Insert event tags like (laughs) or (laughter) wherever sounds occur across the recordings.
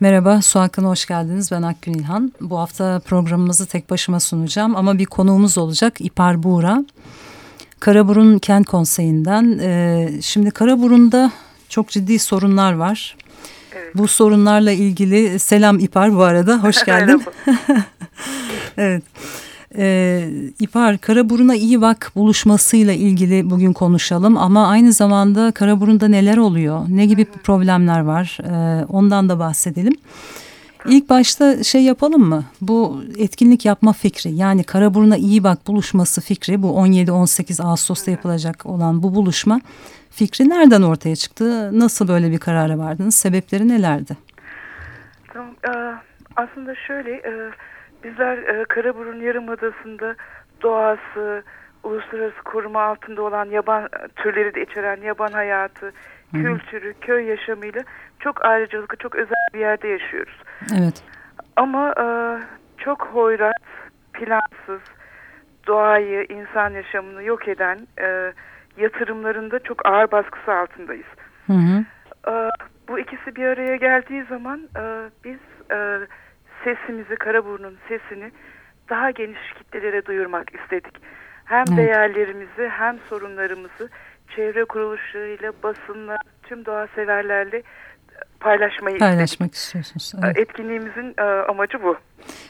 Merhaba, Su Hakkı'na hoş geldiniz. Ben Akgün İlhan. Bu hafta programımızı tek başıma sunacağım ama bir konuğumuz olacak İpar Buğra. Karaburun Kent Konseyi'nden. Ee, şimdi Karaburun'da çok ciddi sorunlar var. Evet. Bu sorunlarla ilgili selam İpar bu arada, hoş (laughs) geldin. (laughs) evet. Ee, İpar, Karaburun'a iyi bak buluşmasıyla ilgili bugün konuşalım ama aynı zamanda Karaburun'da neler oluyor, ne gibi problemler var ee, ondan da bahsedelim. İlk başta şey yapalım mı? Bu etkinlik yapma fikri yani Karaburun'a iyi bak buluşması fikri bu 17-18 Ağustos'ta yapılacak olan bu buluşma fikri nereden ortaya çıktı? Nasıl böyle bir karara vardınız? Sebepleri nelerdi? E, aslında şöyle e, Bizler e, Karaburun Yarımadası'nda doğası, uluslararası koruma altında olan yaban türleri de içeren yaban hayatı, kültürü, köy yaşamıyla çok ayrıcalıklı, çok özel bir yerde yaşıyoruz. Evet. Ama e, çok hoyrat, plansız, doğayı, insan yaşamını yok eden e, yatırımlarında çok ağır baskısı altındayız. Hı hı. E, bu ikisi bir araya geldiği zaman e, biz e, sesimizi, Karaburun'un sesini daha geniş kitlelere duyurmak istedik. Hem evet. değerlerimizi hem sorunlarımızı çevre kuruluşlarıyla, basınla, tüm doğa severlerle paylaşmayı Paylaşmak istedik. istiyorsunuz. Evet. Etkinliğimizin e, amacı bu.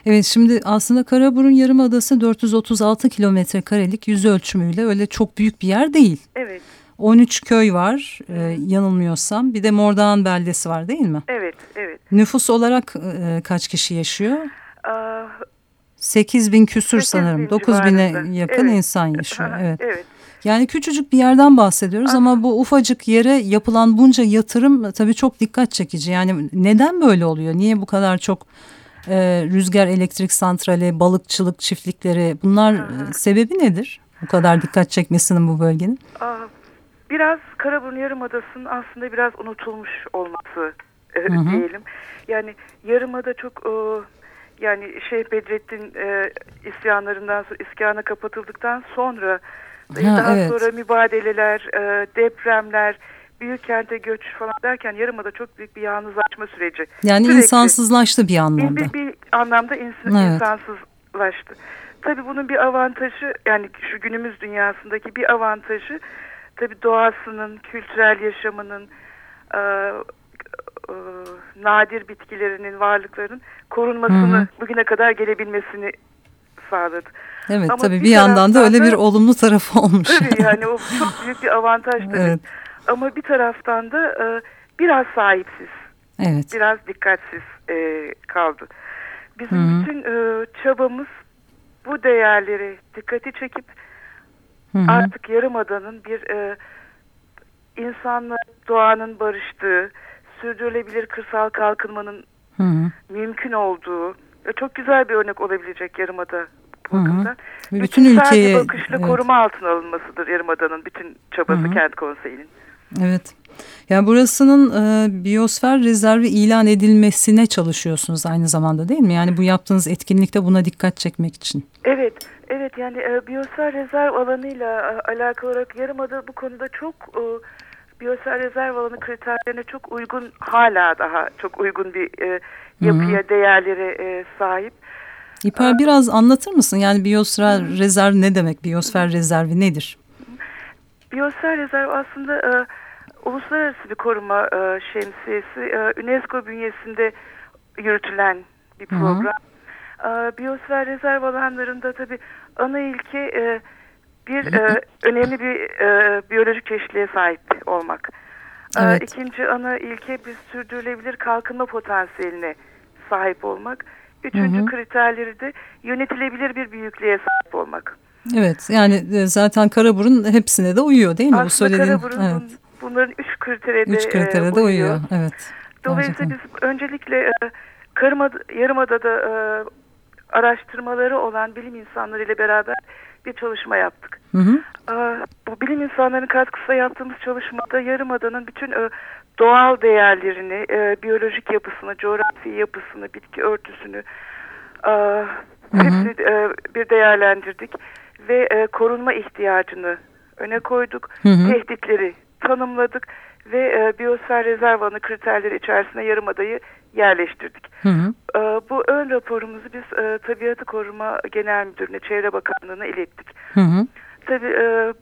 Evet şimdi aslında Karaburun Yarımadası 436 kilometre karelik yüz ölçümüyle öyle çok büyük bir yer değil. Evet. 13 köy var e, yanılmıyorsam. Bir de Mordağan beldesi var değil mi? Evet, evet. Nüfus olarak e, kaç kişi yaşıyor? Aa, 8 bin küsür 8 sanırım. Bin 9 bine yakın evet. insan yaşıyor. Evet. evet. Yani küçücük bir yerden bahsediyoruz Aa. ama bu ufacık yere yapılan bunca yatırım tabii çok dikkat çekici. Yani neden böyle oluyor? Niye bu kadar çok e, rüzgar elektrik santrali, balıkçılık çiftlikleri bunlar e, sebebi nedir? Bu kadar dikkat çekmesinin bu bölgenin? Aa, biraz Karaburun Yarımadası'nın aslında biraz unutulmuş olması e, hı hı. diyelim. Yani Yarımada çok e, yani Şeyh Bedrettin e, isyanlarından sonra iskana kapatıldıktan sonra ha, daha evet. sonra mübadeleler, e, depremler, büyük kente göç falan derken Yarımada çok büyük bir yalnızlaşma süreci. Yani Sürekli, insansızlaştı bir anlamda. Bir, bir, anlamda insan, evet. insansızlaştı. Tabii bunun bir avantajı yani şu günümüz dünyasındaki bir avantajı tabi doğasının, kültürel yaşamının, e, e, nadir bitkilerinin, varlıkların korunmasını Hı -hı. bugüne kadar gelebilmesini sağladı. Evet Ama tabii bir, bir yandan da öyle bir olumlu tarafı olmuş. Tabii (laughs) yani o çok büyük bir avantaj tabii. Evet. Ama bir taraftan da e, biraz sahipsiz. Evet. Biraz dikkatsiz e, kaldı. Bizim Hı -hı. bütün e, çabamız bu değerleri dikkati çekip Hı hı. Artık Yarımada'nın bir e, insanla doğanın barıştığı, sürdürülebilir kırsal kalkınmanın hı hı. mümkün olduğu ve çok güzel bir örnek olabilecek Yarımada bakımdan. Bütün, bütün ülkeye bakışla evet. koruma altına alınmasıdır Yarımada'nın bütün çabası hı hı. kent konseyinin. Evet. Yani burasının e, biyosfer rezervi ilan edilmesine çalışıyorsunuz aynı zamanda değil mi? Yani bu yaptığınız etkinlikte buna dikkat çekmek için. Evet. Evet yani e, biyosfer rezerv alanıyla e, alakalı olarak Yarımada bu konuda çok e, biyosfer rezerv alanı kriterlerine çok uygun hala daha çok uygun bir e, yapıya, Hı -hı. değerlere e, sahip. İper biraz anlatır mısın? Yani biyosfer Hı rezerv ne demek? Biyosfer rezervi nedir? Biyosfer rezerv aslında e, uluslararası bir koruma e, şemsiyesi. E, UNESCO bünyesinde yürütülen bir program. -hı. E, biyosfer rezerv alanlarında tabii ana ilke e, bir e, önemli bir e, biyolojik çeşitliliğe sahip olmak. E, evet. E, ikinci ana ilke bir sürdürülebilir kalkınma potansiyeline sahip olmak. Üçüncü hı hı. kriterleri de yönetilebilir bir büyüklüğe sahip olmak. Evet yani e, zaten Karaburun hepsine de uyuyor değil mi Aslında bu söylediğin? Karaburun evet. bunların üç kritere de, üç kritere e, de uyuyor. uyuyor. Evet. Dolayısıyla Gerçekten. biz öncelikle e, Karımada, Yarımada'da e, araştırmaları olan bilim insanları ile beraber bir çalışma yaptık. Hı hı. Bu bilim insanlarının katkısıyla yaptığımız çalışmada Yarımada'nın bütün e, doğal değerlerini, e, biyolojik yapısını, coğrafi yapısını, bitki örtüsünü hı hepsini e, bir değerlendirdik ve korunma ihtiyacını öne koyduk. Hı hı. Tehditleri tanımladık ve e, biyosfer rezervanı kriterleri içerisinde Yarımada'yı yerleştirdik. Hı hı. E, bu ön raporumuzu biz e, Tabiatı Koruma Genel Müdürlüğü'ne, Çevre Bakanlığı'na ilettik. Hı hı. Tabii e,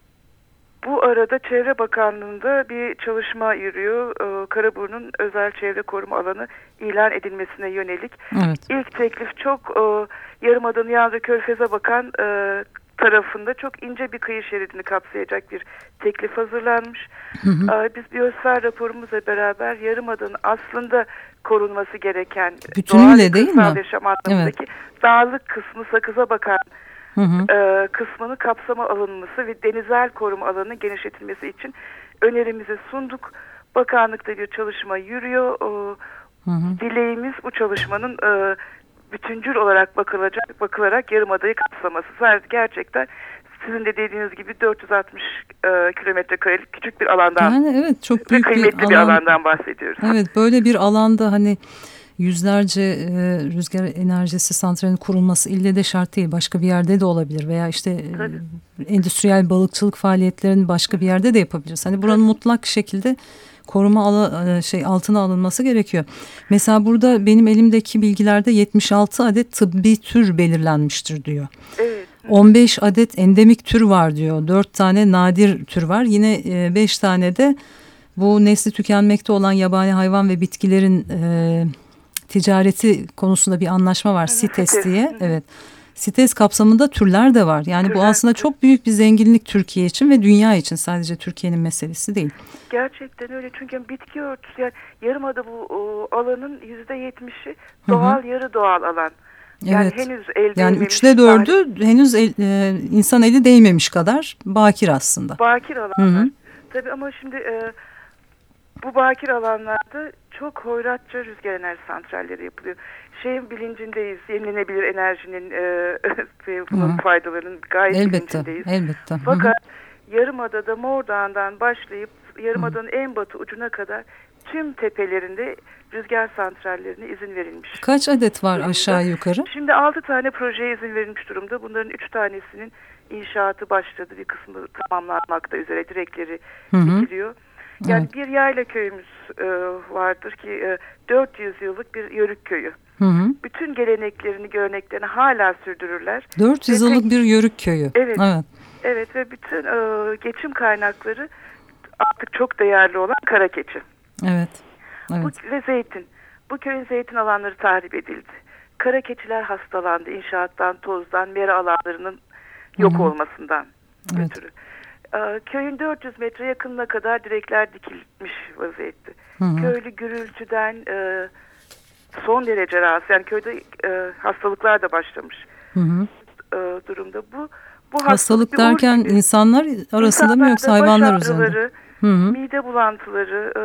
bu arada Çevre Bakanlığı'nda bir çalışma yürüyor. E, Karaburun'un özel çevre koruma alanı ilan edilmesine yönelik. Evet. İlk teklif çok e, Yarımada'nın Yandı Körfez'e bakan e, tarafında çok ince bir kıyı şeridini kapsayacak bir teklif hazırlanmış. Hı hı. E, biz biyosfer raporumuzla beraber Yarımada'nın aslında korunması gereken Bütünüyle değil mi? yaşam anlamındaki evet. dağlık kısmı sakıza bakan hı hı. E, kısmını kapsama alınması ve denizel koruma alanının genişletilmesi için önerimizi sunduk. Bakanlıkta bir çalışma yürüyor. Hı hı. Dileğimiz bu çalışmanın e, bütüncül olarak bakılacak, bakılarak yarımadayı kapsaması. Gerçekten sizin de dediğiniz gibi 460 e, kilometre karelik küçük bir alandan yani evet çok büyük kıymetli bir, alan, bir alandan bahsediyoruz. Evet böyle bir alanda hani yüzlerce e, rüzgar enerjisi santralinin kurulması ille de şart değil. Başka bir yerde de olabilir veya işte e, endüstriyel balıkçılık faaliyetlerini başka bir yerde de yapabiliriz. Hani buranın Tabii. mutlak şekilde koruma ala, e, şey altına alınması gerekiyor. Mesela burada benim elimdeki bilgilerde 76 adet tıbbi tür belirlenmiştir diyor. Evet. 15 adet endemik tür var diyor. 4 tane nadir tür var. Yine 5 e, tane de bu nesli tükenmekte olan yabani hayvan ve bitkilerin e, ticareti konusunda bir anlaşma var. CITES diye. Evet. CITES kapsamında türler de var. Yani türler. bu aslında çok büyük bir zenginlik Türkiye için ve dünya için. Sadece Türkiye'nin meselesi değil. Gerçekten öyle. Çünkü bitki örtüsü yani yarımada bu o, alanın yüzde yetmişi doğal Hı -hı. yarı doğal alan. Yani evet. henüz elde Yani üçte dördü tarih. henüz el, e, insan eli değmemiş kadar bakir aslında. Bakir alanlar. Hı -hı. Tabii ama şimdi e, bu bakir alanlarda çok hoyratça rüzgar enerji santralleri yapılıyor. Şeyin bilincindeyiz, yenilenebilir enerjinin e, (laughs) bunun Hı. faydalarının gayet elbette, bilincindeyiz. Elbette. Fakat Hı. Yarımada'da Mordağ'dan başlayıp Yarımada'nın en batı ucuna kadar tüm tepelerinde rüzgar santrallerine izin verilmiş. Kaç adet var durumda. aşağı yukarı? Şimdi altı tane projeye izin verilmiş durumda. Bunların üç tanesinin inşaatı başladı. Bir kısmı tamamlanmakta üzere direkleri dikiliyor. Yani evet. bir yayla köyümüz e, vardır ki e, 400 yıllık bir yörük köyü. Hı hı. Bütün geleneklerini, göreneklerini hala sürdürürler. 400 yıllık bir yörük köyü. Evet. Evet, evet ve bütün e, geçim kaynakları artık çok değerli olan kara keçi. Evet. evet. Bu, ve zeytin. Bu köyün zeytin alanları tahrip edildi. Kara keçiler hastalandı inşaattan, tozdan, mera alanlarının yok Hı -hı. olmasından evet. ötürü. Ee, köyün 400 metre yakınına kadar direkler dikilmiş vaziyette. Hı hı. Köylü gürültüden e, son derece rahatsız. Yani köyde e, hastalıklar da başlamış hı hı. E, durumda. Bu bu hastalık derken insanlar arasında mı yoksa hayvanlar üzerinde? Hı hı. Mide bulantıları, e,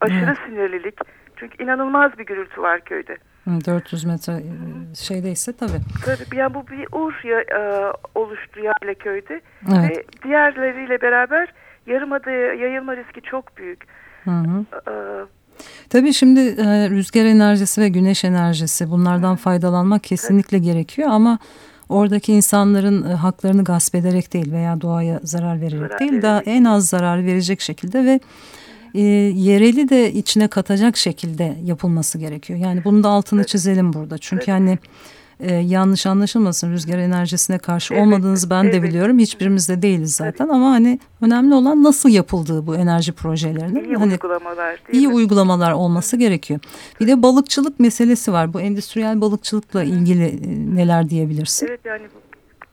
aşırı evet. sinirlilik. Çünkü inanılmaz bir gürültü var köyde. 400 metre e, şeydeyse tabii. Tabii yani bu bir ur ya, e, oluştu Yayla köyde evet. ve diğerleriyle beraber yarımadaya yayılma riski çok büyük. Hı hı. Ee, Tabii şimdi e, rüzgar enerjisi ve güneş enerjisi bunlardan faydalanmak kesinlikle evet. gerekiyor ama oradaki insanların e, haklarını gasp ederek değil veya doğaya zarar vererek zarar değil vererek. daha en az zarar verecek şekilde ve e, yereli de içine katacak şekilde yapılması gerekiyor. Yani bunu da altını evet. çizelim burada. Çünkü evet. hani e, yanlış anlaşılmasın rüzgar enerjisine karşı evet. olmadığınızı ben evet. de biliyorum. Hiçbirimiz de değiliz zaten evet. ama hani önemli olan nasıl yapıldığı bu enerji projelerinin. İyi hani, uygulamalar iyi mi? uygulamalar olması gerekiyor. Bir de balıkçılık meselesi var. Bu endüstriyel balıkçılıkla ilgili e, neler diyebilirsin? Evet yani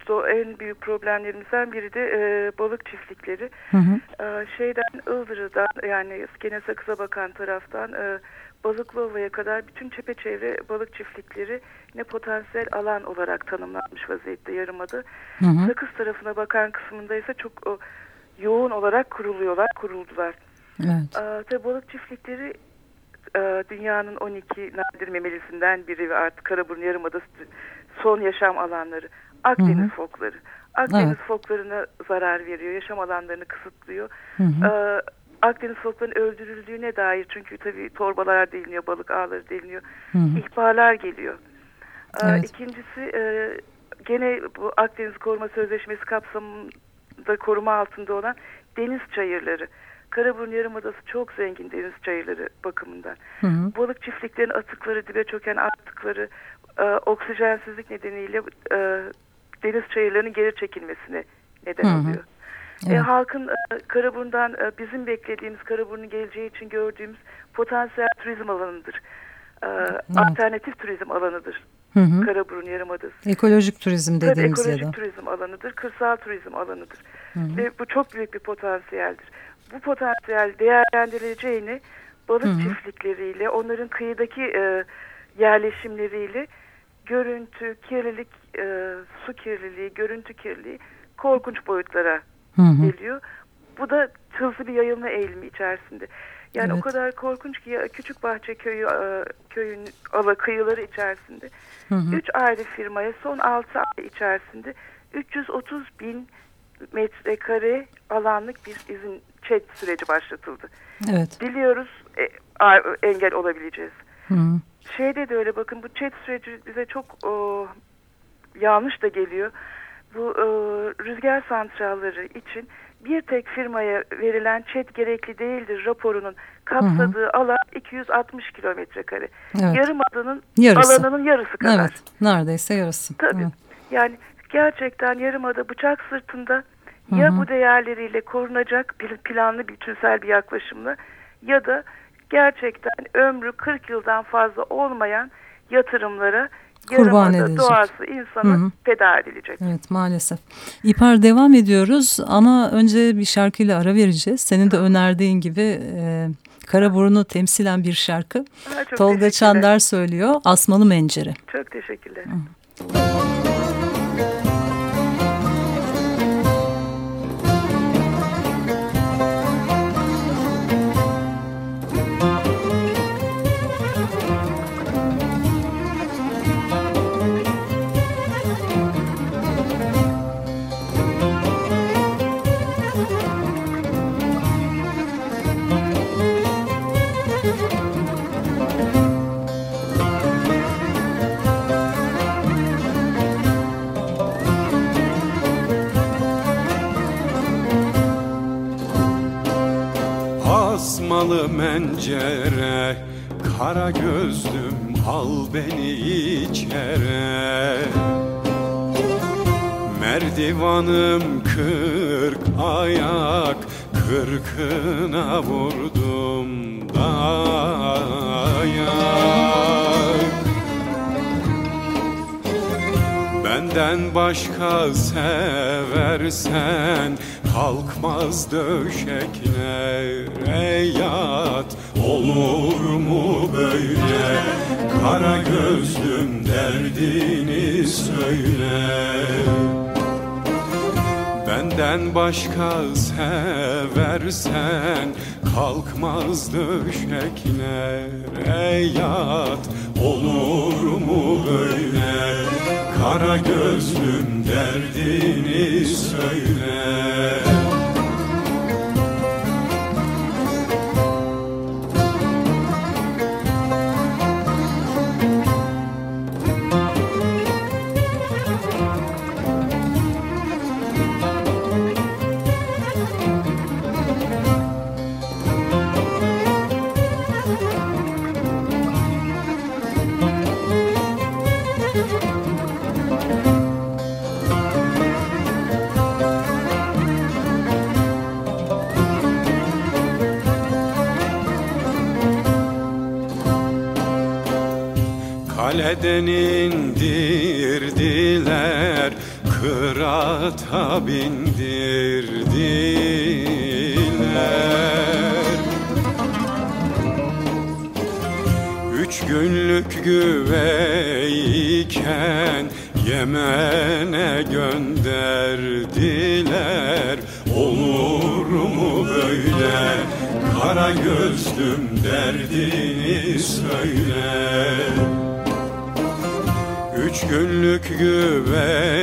o en büyük problemlerimizden biri de e, balık çiftlikleri. Hı hı. E, şeyden Ildırı'dan yani gene Sakız'a bakan taraftan e, Balıklıova'ya kadar bütün çepeçevre balık çiftlikleri ne potansiyel alan olarak tanımlanmış vaziyette yarımadı. Hı hı. Sakız tarafına bakan kısmında ise çok o, yoğun olarak kuruluyorlar, kuruldular. Evet. E, tabii balık çiftlikleri e, dünyanın 12 nadir memelisinden biri ve artık Karaburun Yarımadası son yaşam alanları. Akdeniz hı hı. fokları. Akdeniz evet. foklarına zarar veriyor, yaşam alanlarını kısıtlıyor. Hı hı. Ee, Akdeniz foklarının öldürüldüğüne dair çünkü tabii torbalar deliniyor, balık ağları deliniyor. Hı hı. İhbarlar geliyor. Ee, evet. İkincisi e, gene bu Akdeniz Koruma Sözleşmesi kapsamında koruma altında olan deniz çayırları. Karaburun Yarımadası çok zengin deniz çayırları bakımından. Hı hı. Balık çiftliklerinin atıkları, dibe çöken atıkları, e, oksijensizlik nedeniyle e, deniz çayırlarının geri çekilmesine neden hı hı. oluyor. E, evet. E, halkın e, Karaburun'dan e, bizim beklediğimiz Karaburun'un geleceği için gördüğümüz potansiyel turizm alanıdır. E, evet. Alternatif turizm alanıdır. Hı hı. Karaburun Yarımadası. Ekolojik turizm dediğimiz Tabii, ekolojik ya da. turizm alanıdır, kırsal turizm alanıdır. Hı hı. Ve bu çok büyük bir potansiyeldir. Bu potansiyel değerlendirileceğini balık hı hı. çiftlikleriyle, onların kıyıdaki e, yerleşimleriyle görüntü, kirlilik, e, su kirliliği, görüntü kirliliği korkunç boyutlara hı hı. geliyor. Bu da hızlı bir yayılma eğilimi içerisinde. Yani evet. o kadar korkunç ki Küçük Bahçe Köyü e, köyün ala kıyıları içerisinde hı hı. üç ayrı firmaya son altı ay içerisinde 330 bin metrekare alanlık bir izin çet süreci başlatıldı. Evet. Diliyoruz e, engel olabileceğiz. Hı. Şeyde de öyle bakın bu çet süreci bize çok o, yanlış da geliyor. Bu e, rüzgar santralları için bir tek firmaya verilen çet gerekli değildir raporunun kapsadığı hı hı. alan 260 kilometre kare. Evet. Yarım adanın yarısı. alanının yarısı kadar. Evet, neredeyse yarısı. Tabii. Evet. Yani gerçekten yarımada bıçak sırtında hı hı. ya bu değerleriyle korunacak bir planlı bütünsel bir yaklaşımla ya da gerçekten ömrü 40 yıldan fazla olmayan yatırımlara kurban edilecek. Doğası insanı Hı -hı. feda edilecek. Evet maalesef. İpar devam ediyoruz ama önce bir şarkıyla ara vereceğiz. Senin de önerdiğin gibi e, Karaburun'u temsilen bir şarkı. Ha, Tolga Çandar söylüyor. Asmalı Mencere. Çok teşekkürler. Hı. Asmalı mencere Kara gözlüm al beni içere. Merdivanım kırk ayak Kırkına vurdum dayak Benden başka seversen Kalkmaz döşeklere yat. Olur mu böyle? Kara gözlüm derdini söyle. Benden başka seversen Kalkmaz döşeklere yat. Olur mu böyle Kara gözlüm derdini söyle Kaleden indirdiler Kırata bindirdiler. Üç günlük güveyken Yemen'e gönderdiler. Olur mu böyle? Kara gözlüm derdini söyle Üç günlük güveyken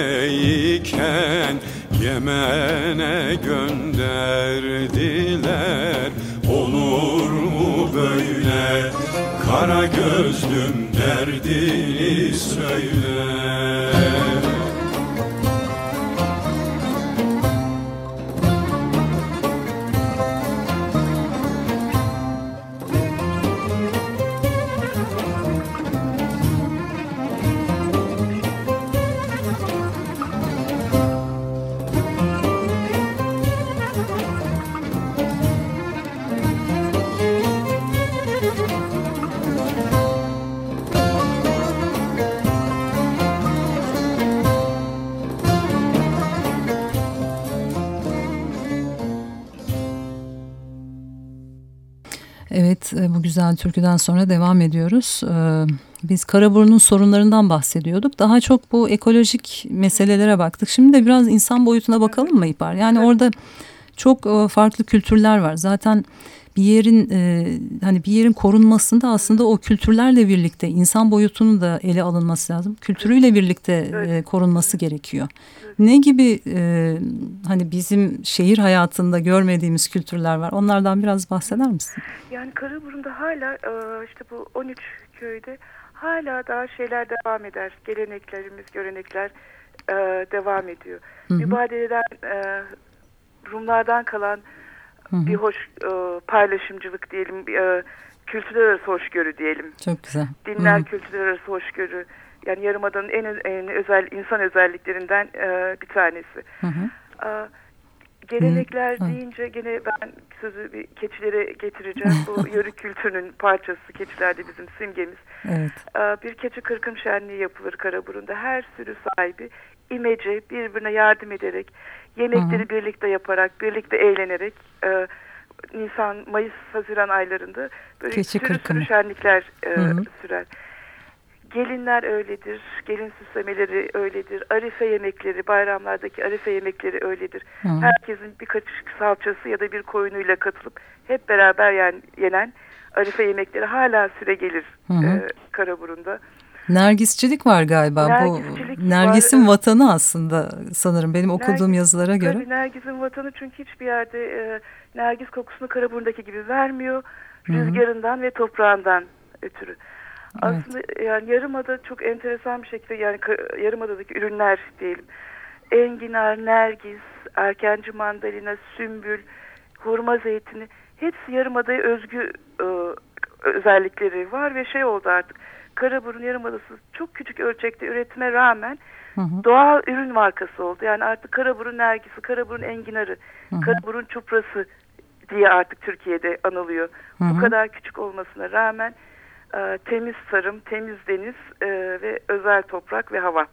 Yemen'e gönderdiler. Olur mu böyle? Kara gözlüm derdini söyle güzel türküden sonra devam ediyoruz. Ee, biz Karaburun'un sorunlarından bahsediyorduk. Daha çok bu ekolojik meselelere baktık. Şimdi de biraz insan boyutuna bakalım mı İpar? Yani orada çok e, farklı kültürler var. Zaten bir yerin e, hani bir yerin korunmasında aslında o kültürlerle birlikte insan boyutunun da ele alınması lazım. Kültürüyle birlikte e, korunması gerekiyor. Ne gibi e, hani bizim şehir hayatında görmediğimiz kültürler var? Onlardan biraz bahseder misin? Yani Karaburun'da hala e, işte bu 13 köyde hala daha şeyler devam eder. Geleneklerimiz, görenekler e, devam ediyor. Hı hı. Mübadeleden e, Rumlardan kalan hı bir hoş e, paylaşımcılık diyelim, e, kültürler arası hoşgörü diyelim. Çok güzel. Dinler hı hı. kültürler arası hoşgörü. Yani Yarımada'nın en, en özel insan özelliklerinden e, bir tanesi. Hı hı. E, gelenekler hı. deyince gene ben sözü bir keçilere getireceğim. Bu (laughs) yörük kültürünün parçası. Keçiler de bizim simgemiz. Evet. E, bir keçi kırkım şenliği yapılır Karaburun'da. Her sürü sahibi imece birbirine yardım ederek Yemekleri Hı-hı. birlikte yaparak, birlikte eğlenerek e, Nisan, Mayıs, Haziran aylarında böyle Keçi sürü kırkımı. sürü şenlikler e, sürer. Gelinler öyledir, gelin süslemeleri öyledir, arife yemekleri, bayramlardaki arife yemekleri öyledir. Hı -hı. Herkesin bir kaşık salçası ya da bir koyunuyla katılıp hep beraber yani yenen arife yemekleri hala süre gelir Hı -hı. E, Karaburun'da. Nergisçilik var galiba. Nergisçilik Bu Nergis'in var. vatanı aslında sanırım benim okuduğum Nergis, yazılara göre. Tabii Nergis'in vatanı çünkü hiçbir yerde e, Nergis kokusunu Karaburun'daki gibi vermiyor. Rüzgarından Hı -hı. ve toprağından ötürü. Evet. Aslında yani Yarımada çok enteresan bir şekilde yani Yarımada'daki ürünler diyelim. Enginar, nergis, erkenci mandalina, sümbül, hurma zeytini hepsi Yarımada'ya özgü e, özellikleri var ve şey oldu artık Karaburun Yarımadası çok küçük ölçekte üretime rağmen hı hı. doğal ürün markası oldu. Yani artık Karaburun Nergisi, Karaburun Enginarı, hı hı. Karaburun Çuprası diye artık Türkiye'de anılıyor. Hı hı. Bu kadar küçük olmasına rağmen e, temiz tarım, temiz deniz e, ve özel toprak ve hava.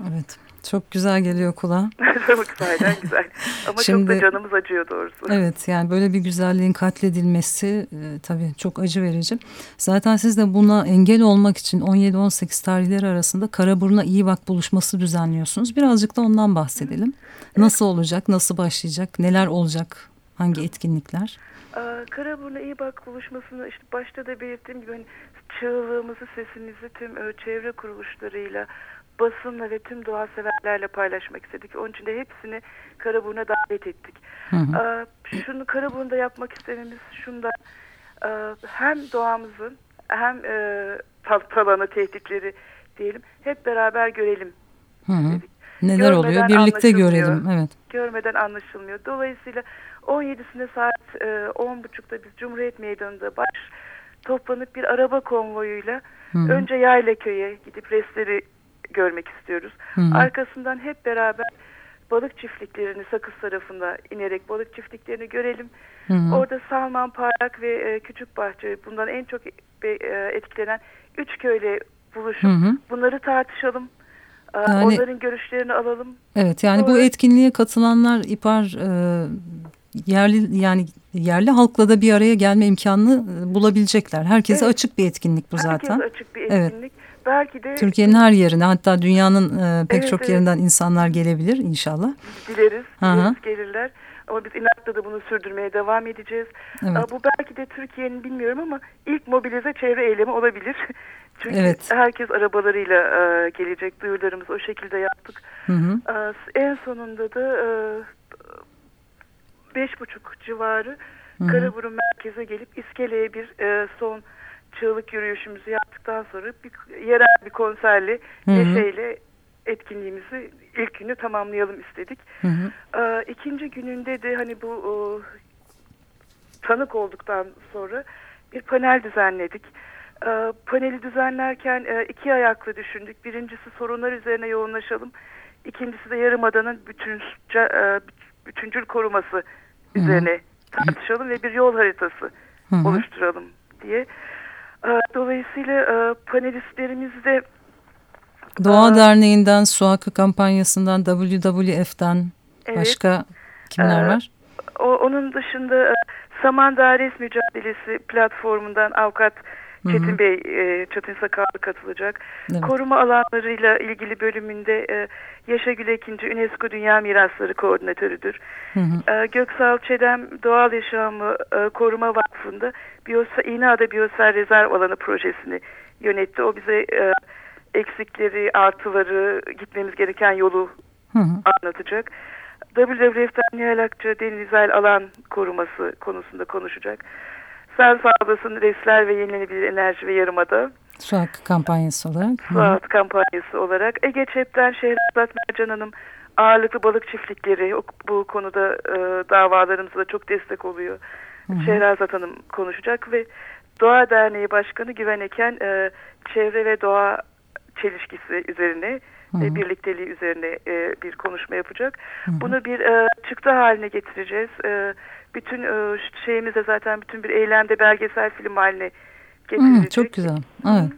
Evet. Çok güzel geliyor kulağa. (laughs) çok güzel, güzel. Ama Şimdi, çok da canımız acıyor doğrusu. Evet yani böyle bir güzelliğin katledilmesi e, tabii çok acı verici. Zaten siz de buna engel olmak için 17-18 tarihleri arasında Karaburun'a iyi bak buluşması düzenliyorsunuz. Birazcık da ondan bahsedelim. Evet. Nasıl olacak, nasıl başlayacak, neler olacak, hangi etkinlikler? Karaburun'a iyi bak buluşmasını işte başta da belirttiğim gibi hani çığlığımızı, sesimizi tüm çevre kuruluşlarıyla basınla ve tüm doğa severlerle paylaşmak istedik. Onun için de hepsini Karaburun'a davet ettik. Hı hı. Ee, şunu Karaburun'da yapmak istememiz şunda e, hem doğamızın hem e, talanı tehditleri diyelim hep beraber görelim hı hı. dedik. Neler Görmeden oluyor? Birlikte görelim. Evet. Görmeden anlaşılmıyor. Dolayısıyla 17'sinde saat e, 10.30'da biz Cumhuriyet Meydanı'nda baş toplanıp bir araba konvoyuyla Hı -hı. önce Yayla Köy'e gidip restleri görmek istiyoruz. Hı hı. Arkasından hep beraber balık çiftliklerini Sakız tarafında inerek balık çiftliklerini görelim. Hı hı. Orada Salman Parlak ve e, Küçük Bahçe bundan en çok e, etkilenen üç köyle buluşup hı hı. bunları tartışalım. E, yani, onların görüşlerini alalım. Evet yani Sonra, bu etkinliğe katılanlar İPAR e, yerli yani yerli halkla da bir araya gelme imkanını e, bulabilecekler. Herkese evet. açık bir etkinlik bu zaten. Herkese açık bir etkinlik. Evet belki de... Türkiye'nin her yerine hatta dünyanın e, pek evet, çok evet. yerinden insanlar gelebilir inşallah. Dileriz, dileriz gelirler. Ama biz inatla da bunu sürdürmeye devam edeceğiz. Evet. Bu belki de Türkiye'nin bilmiyorum ama ilk mobilize çevre eylemi olabilir. (laughs) Çünkü evet. herkes arabalarıyla e, gelecek. Duyurularımızı o şekilde yaptık. Hı hı. En sonunda da e, buçuk civarı hı hı. Karaburun merkeze gelip iskeleye bir e, son çığlık yürüyüşümüzü yaptıktan sonra bir yerel bir konserli Hı -hı. neşeyle etkinliğimizi ilk günü tamamlayalım istedik. Hı hı. Ee, ikinci gününde de hani bu e, tanık olduktan sonra bir panel düzenledik. Ee, paneli düzenlerken e, iki ayaklı düşündük. Birincisi sorunlar üzerine yoğunlaşalım. İkincisi de Yarımada'nın bütün, e, bütüncül koruması. Üzerine tartışalım ve bir yol haritası oluşturalım diye. Ee, dolayısıyla e, panelistlerimiz de Doğa e, Derneği'nden, Su Hakkı kampanyasından, WWF'den evet, başka kimler e, var? O, onun dışında Samandağ Res Mücadelesi platformundan avukat Çetin Hı-hı. Bey, e, Çetin Sakallı katılacak. Evet. Koruma alanlarıyla ilgili bölümünde e, Yaşa Gülekinci UNESCO Dünya Mirasları Koordinatörüdür. Hı hı. E, Göksal Çedem Doğal Yaşamı e, Koruma Vakfı'nda Biyosa, İğneada Biyosfer Rezerv Alanı projesini yönetti. O bize e, eksikleri, artıları, gitmemiz gereken yolu hı hı. anlatacak. WWF'den Nihal Akça Deniz Alan koruması konusunda konuşacak. Sen sağlasın resler ve yenilenebilir enerji ve yarımada. Su hakkı kampanyası olarak. Su hakkı kampanyası olarak. Ege Çep'ten Şehrazat Mercan Hanım ağırlıklı balık çiftlikleri bu konuda e, davalarımıza çok destek oluyor. Hı hı. Şehrazat Hanım konuşacak ve Doğa Derneği Başkanı Güven Eken e, çevre ve doğa çelişkisi üzerine Hı -hı. birlikteliği üzerine e, bir konuşma yapacak. Hı -hı. Bunu bir e, çıktı haline getireceğiz. E, bütün e, şeyimize zaten bütün bir eylemde belgesel film haline getirilecek. Hı, çok güzel. Evet.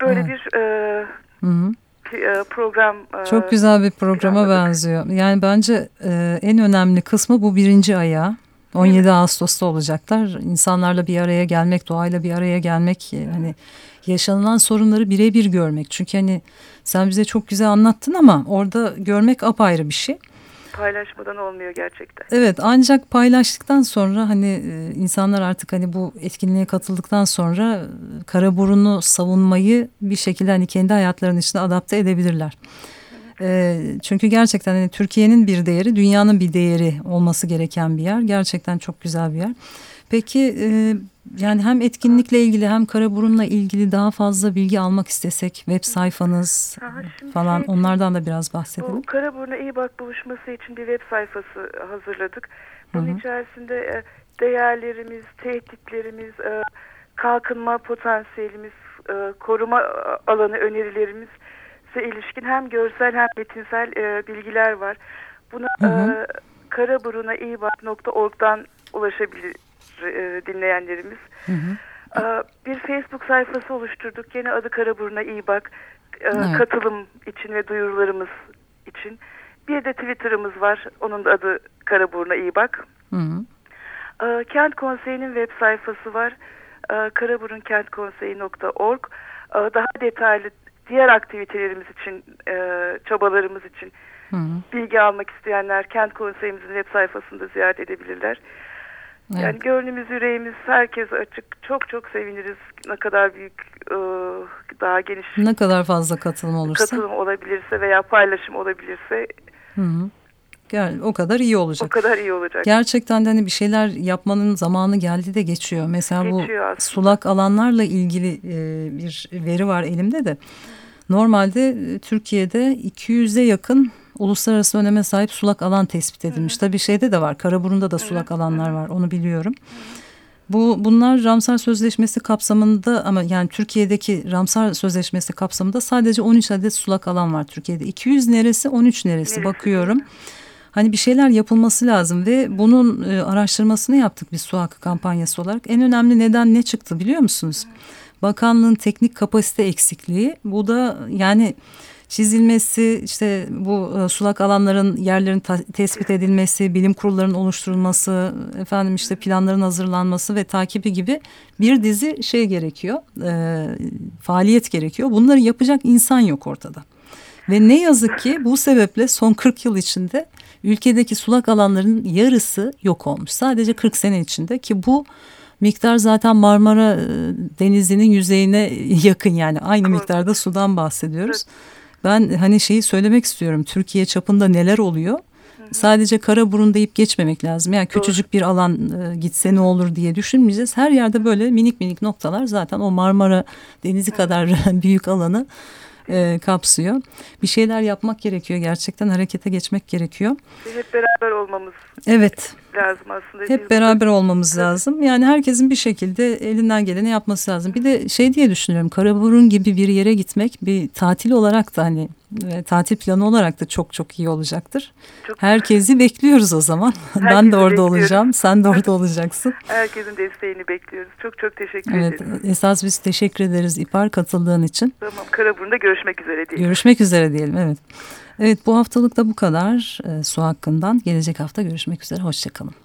Böyle evet. bir e, Hı -hı e, program. E, çok güzel bir programa benziyor. Yani bence e, en önemli kısmı bu birinci ayağı. 17 evet. Ağustos'ta olacaklar. İnsanlarla bir araya gelmek, doğayla bir araya gelmek, e, hani yaşanılan sorunları birebir görmek. Çünkü hani sen bize çok güzel anlattın ama orada görmek apayrı bir şey. Paylaşmadan olmuyor gerçekten. Evet ancak paylaştıktan sonra hani e, insanlar artık hani bu etkinliğe katıldıktan sonra e, Karaburun'u savunmayı bir şekilde hani kendi hayatlarının içine adapte edebilirler. E, çünkü gerçekten hani Türkiye'nin bir değeri, dünyanın bir değeri olması gereken bir yer. Gerçekten çok güzel bir yer. Peki yani hem etkinlikle ilgili hem Karaburun'la ilgili daha fazla bilgi almak istesek web sayfanız falan şey, onlardan da biraz bahsedelim. Bu Karaburun'a iyi bak buluşması için bir web sayfası hazırladık. Bunun Hı -hı. içerisinde e, değerlerimiz, tehditlerimiz, e, kalkınma potansiyelimiz, e, koruma alanı önerilerimiz ilişkin hem görsel hem metinsel bilgiler var. Buna karaburuna iyi bak.org'dan ulaşabilir e, dinleyenlerimiz. Hı hı. E, bir Facebook sayfası oluşturduk. Yine adı Karaburun'a iyi bak. E, evet. Katılım için ve duyurularımız için. Bir de Twitter'ımız var. Onun da adı Karaburun'a iyi bak. Hı hı. E, Kent Konseyi'nin web sayfası var. E, karaburunkentkonseyi.org e, Daha detaylı diğer aktivitelerimiz için, e, çabalarımız için hı hı. bilgi almak isteyenler Kent Konseyimizin web sayfasında ziyaret edebilirler. Evet. Yani gönlümüz, yüreğimiz herkes açık. Çok çok seviniriz. Ne kadar büyük, e, daha geniş. Ne kadar fazla katılım olursa. Katılım olabilirse veya paylaşım olabilirse. Hı hı. Yani o kadar iyi olacak. O kadar iyi olacak. Gerçekten de hani bir şeyler yapmanın zamanı geldi de geçiyor. Mesela geçiyor bu aslında. sulak alanlarla ilgili e, bir veri var elimde de. Normalde e, Türkiye'de 200'e yakın uluslararası öneme sahip sulak alan tespit edilmiş. Hı. Tabii şeyde de var, Karaburun'da da sulak Hı. alanlar var, onu biliyorum. Bu bunlar Ramsar Sözleşmesi kapsamında ama yani Türkiye'deki Ramsar Sözleşmesi kapsamında sadece 13 adet sulak alan var Türkiye'de. 200 neresi 13 neresi, bakıyorum. Hani bir şeyler yapılması lazım ve bunun e, araştırmasını yaptık bir su hakkı kampanyası olarak. En önemli neden ne çıktı biliyor musunuz? Bakanlığın teknik kapasite eksikliği. Bu da yani çizilmesi, işte bu e, sulak alanların yerlerin tespit edilmesi, bilim kurullarının oluşturulması, efendim işte planların hazırlanması ve takibi gibi bir dizi şey gerekiyor, e, faaliyet gerekiyor. Bunları yapacak insan yok ortada. Ve ne yazık ki bu sebeple son 40 yıl içinde ülkedeki sulak alanların yarısı yok olmuş. Sadece 40 sene içinde ki bu miktar zaten Marmara e, Denizi'nin yüzeyine (laughs) yakın yani aynı miktarda sudan bahsediyoruz. Ben hani şeyi söylemek istiyorum. Türkiye çapında neler oluyor? Sadece kara burun deyip geçmemek lazım. Yani küçücük bir alan e, gitse ne olur diye düşünmeyeceğiz. Her yerde böyle minik minik noktalar zaten o Marmara Denizi kadar (laughs) büyük alanı e, kapsıyor. Bir şeyler yapmak gerekiyor gerçekten harekete geçmek gerekiyor. Hep beraber olmamız evet. Lazım aslında. Hep beraber olmamız evet. lazım. Yani herkesin bir şekilde elinden geleni yapması lazım. Bir de şey diye düşünüyorum Karaburun gibi bir yere gitmek bir tatil olarak da hani ve tatil planı olarak da çok çok iyi olacaktır. Çok Herkesi bekliyoruz o zaman. Herkesi (laughs) ben de orada bekliyoruz. olacağım. Sen de orada olacaksın. (laughs) Herkesin desteğini bekliyoruz. Çok çok teşekkür evet, ederiz. Esas biz teşekkür ederiz İpar katıldığın için. Tamam Karaburun'da görüşmek üzere diyelim. Görüşmek üzere diyelim evet. Evet bu haftalık da bu kadar. E, su hakkından gelecek hafta görüşmek üzere. Hoşçakalın.